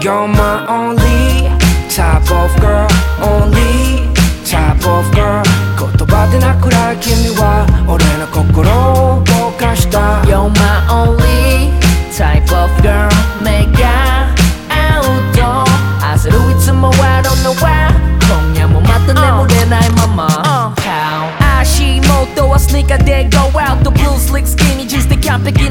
You're my only type of girl Only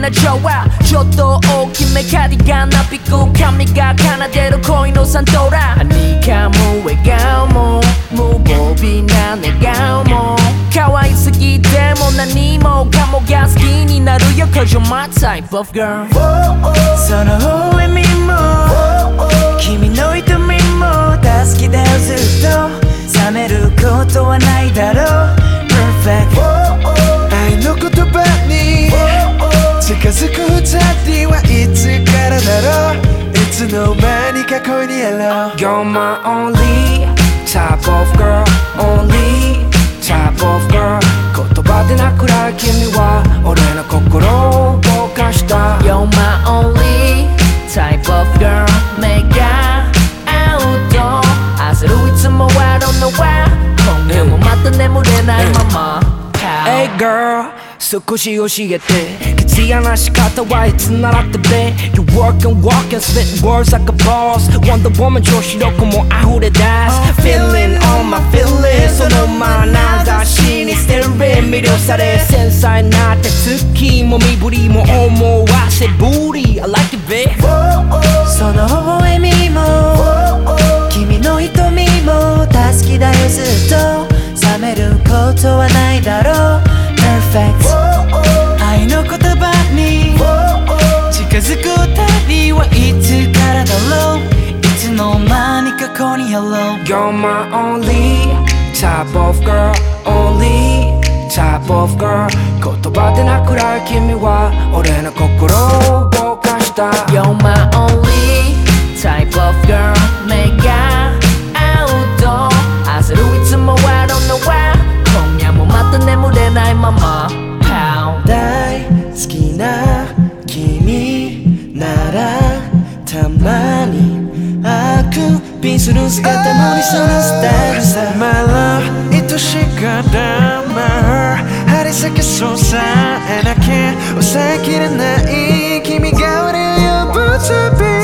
なジョーちょっと大きめカーディガンなピク髪が奏でる恋のサントラ。はにかむ笑顔も無防備な寝顔も。可愛すぎても何もかもが好きになるよ。Cause you're my type of girl その微笑つの間にか恋にやろう You're my only type of girl Only type of girl 言葉でなくらい君は俺の心を動かした You're my only type of girl 目が合うと焦るいつも I don't know why 今夜もまた眠れないまま Hey girl 少し教えて徹夜な仕方はいつ習ってべ You work and walk and spit words like a boss Wonder Woman 調子どこも溢れ出す Feeling on my feelings その眼差しに捨てる魅了され繊細な手つきも身振りも思わせぶり I like it babe その微笑みも君の瞳も大好きだよずっと冷めることはないだろう Perfect 近づく二人はいつからだろういつの間にかここに Hello You're my only type of girl Only type of girl 言葉でなくらい君は俺の ピンする姿無理そのスタイルさ。My love 愛しがダマ張り裂けそうさ And I can't 抑えきれない。君が俺を呼ぶ To be